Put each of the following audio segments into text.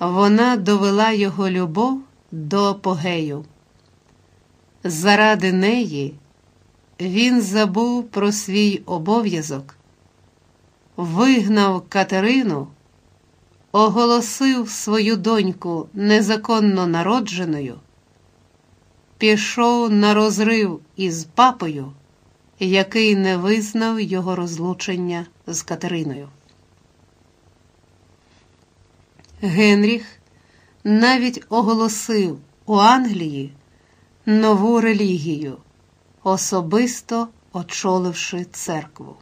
вона довела його любов до апогею. Заради неї він забув про свій обов'язок, вигнав Катерину, оголосив свою доньку незаконно народженою, пішов на розрив із папою, який не визнав його розлучення з Катериною. Генріх навіть оголосив у Англії нову релігію, особисто очоливши церкву.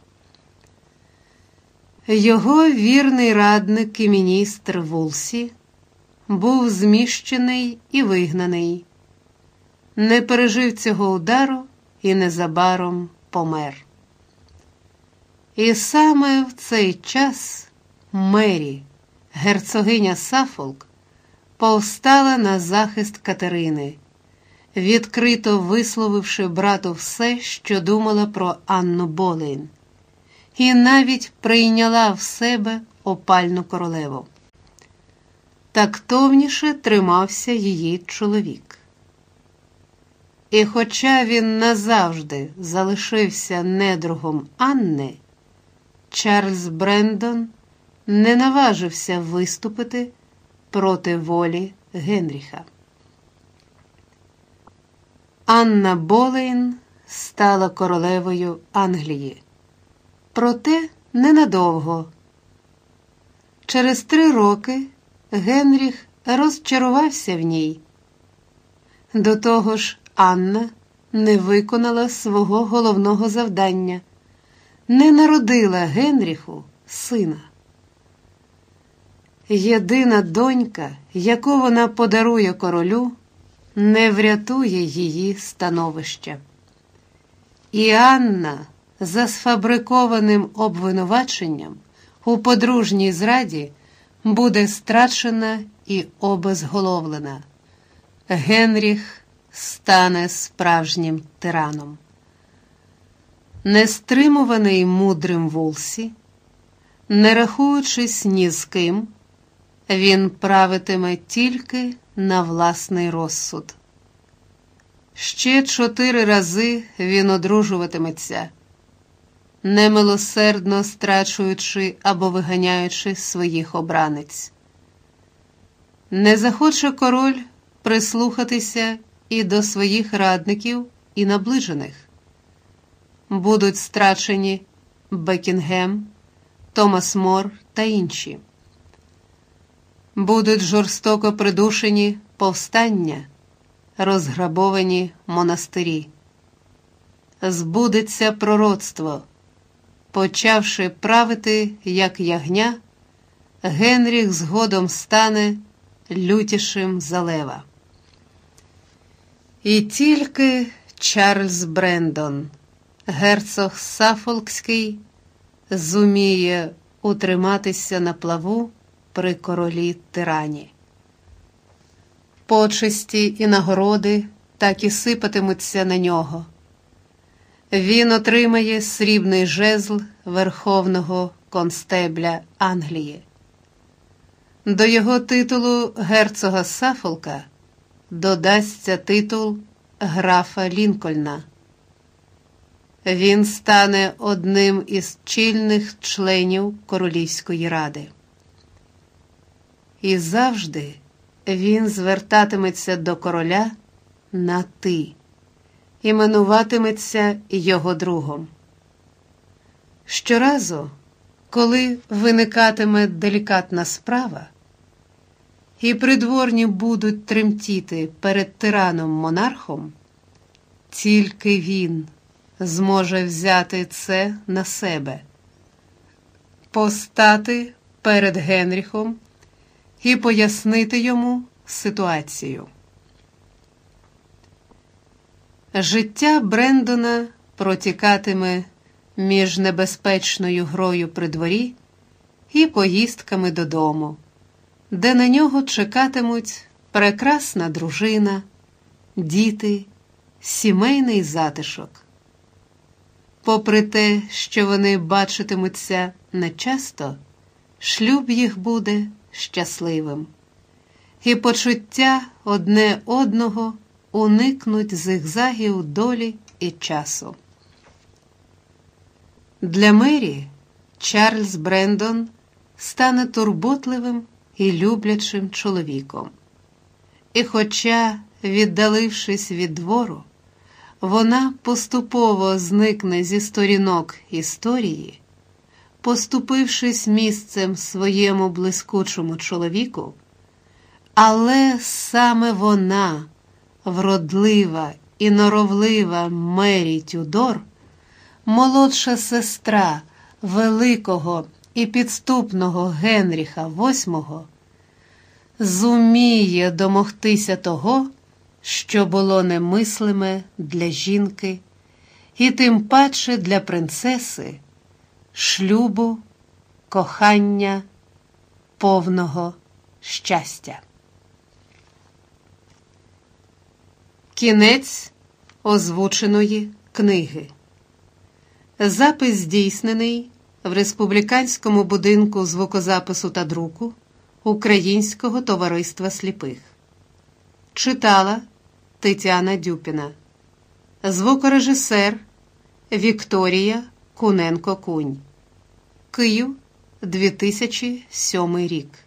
Його вірний радник і міністр Вулсі був зміщений і вигнаний, не пережив цього удару і незабаром помер. І саме в цей час Мері, герцогиня Сафолк, повстала на захист Катерини, відкрито висловивши брату все, що думала про Анну Болейн, і навіть прийняла в себе опальну королеву. Тактовніше тримався її чоловік. І, хоча він назавжди залишився недругом Анни, Чарльз Брендон не наважився виступити проти волі Генріха. Анна Болейн стала королевою Англії. Проте ненадовго. Через три роки Генріх розчарувався в ній. До того ж, Анна не виконала свого головного завдання, не народила Генріху сина. Єдина донька, яку вона подарує королю, не врятує її становище. І Анна за сфабрикованим обвинуваченням у подружній зраді буде страчена і обезголовлена. Генріх стане справжнім тираном. Нестримуваний мудрим Вулсі, не рахуючись ні з ким, він правитиме тільки на власний розсуд. Ще чотири рази він одружуватиметься, немилосердно страчуючи або виганяючи своїх обранець. Не захоче король прислухатися і до своїх радників і наближених. Будуть страчені Бекінгем, Томас Мор та інші. Будуть жорстоко придушені повстання, розграбовані монастирі. Збудеться пророцтво, почавши правити, як ягня, Генріх згодом стане лютішим за лева. І тільки Чарльз Брендон, герцог Сафолкський, зуміє утриматися на плаву при королі тирані. Почесті і нагороди так і сипатимуться на нього. Він отримає срібний жезл Верховного констебля Англії. До його титулу герцога Сафолка додасться титул графа Лінкольна. Він стане одним із чільних членів Королівської ради. І завжди він звертатиметься до короля на ти, іменуватиметься його другом. Щоразу, коли виникатиме делікатна справа, і придворні будуть тремтіти перед тираном монархом, тільки він зможе взяти це на себе, постати перед Генріхом і пояснити йому ситуацію. Життя Брендона протікатиме між небезпечною грою при дворі і поїздками додому, де на нього чекатимуть прекрасна дружина, діти, сімейний затишок. Попри те, що вони бачитимуться нечасто, шлюб їх буде щасливим. і почуття одне одного уникнуть зигзагів долі і часу. Для Мері Чарльз Брендон стане турботливим і люблячим чоловіком. І, хоча, віддалившись від двору, вона поступово зникне зі сторінок історії, поступившись місцем своєму блискучому чоловіку, але саме вона, вродлива і норовлива Мері Тюдор, молодша сестра великого і підступного Генріха VIII, зуміє домогтися того, що було немислиме для жінки, і тим паче для принцеси, шлюбу, кохання, повного щастя. Кінець озвученої книги. Запис здійснений в республіканському будинку звукозапису та друку Українського товариства сліпих. Читала Тетяна Дюпіна, звукорежисер Вікторія Куненко Кунь. Київ 2007 рік.